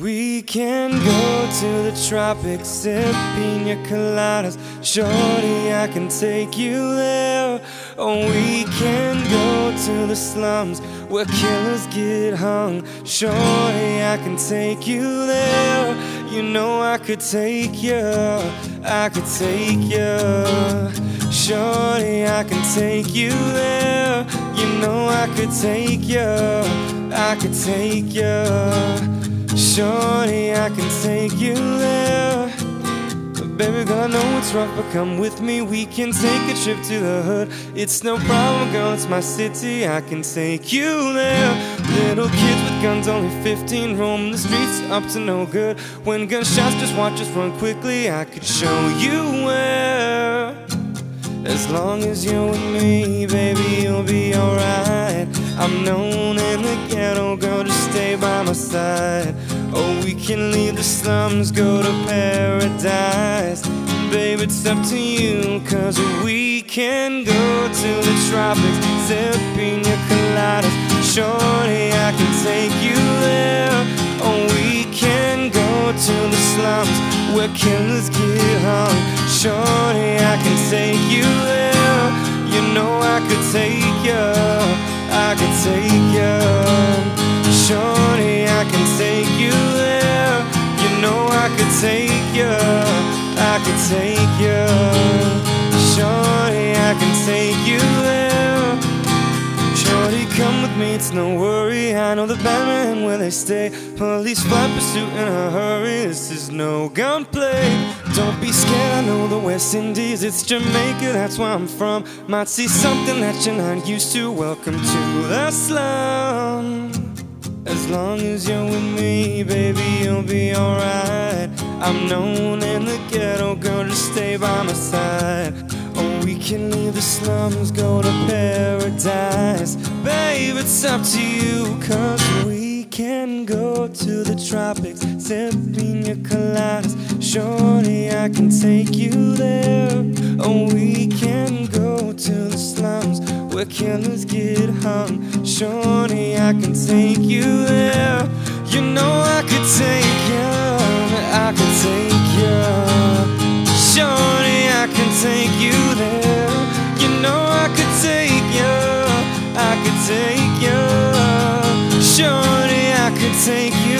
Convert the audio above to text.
We can go to the tropics, sip pina coladas. Shorty, I can take you there. Or we can go to the slums where killers get hung. Shorty, I can take you there. You know I could take you, I could take you. Shorty, I can take you there. You know I could take you, I could take you. Shorty, I can take you there. Baby girl, I know it's rough, but come with me. We can take a trip to the hood. It's no problem, girl, it's my city. I can take you there. Little kids with guns, only 15, roam the streets up to no good. When gunshots just watch us run quickly, I could show you where. As long as you're with me, baby, you'll be alright. I'm known in the ghetto, girl, just stay by my side. Oh, we can leave the slums, go to paradise. Babe, it's up to you, cause we can go to the tropics, sip pina coladas. Shorty, I can take you there. Oh, we can go to the slums where killers get hung. Shorty, I can take you there. You know I could take you, I could take you. Take you, I could take you. Shorty, I can take you there. Shorty, come with me, it's no worry. I know the Batman where they stay. Police fly pursuit in a hurry. This is no gunplay. Don't be scared, I know the West Indies. It's Jamaica, that's where I'm from. Might see something that you're not used to. Welcome to the slum. As long as you're with me, baby, you'll be alright. I'm known in the ghetto, girl, just stay by my side. Oh, we can leave the slums, go to paradise. Babe, it's up to you, cause we can go to the tropics, sip pina coladas. Shorty, I can take you there. Oh, we can go to the slums where killers get hung. Shorty, I can take you there. You know I could take Shorty, I can take you there. You know I could take you, I could take you. Shorty, I could take you.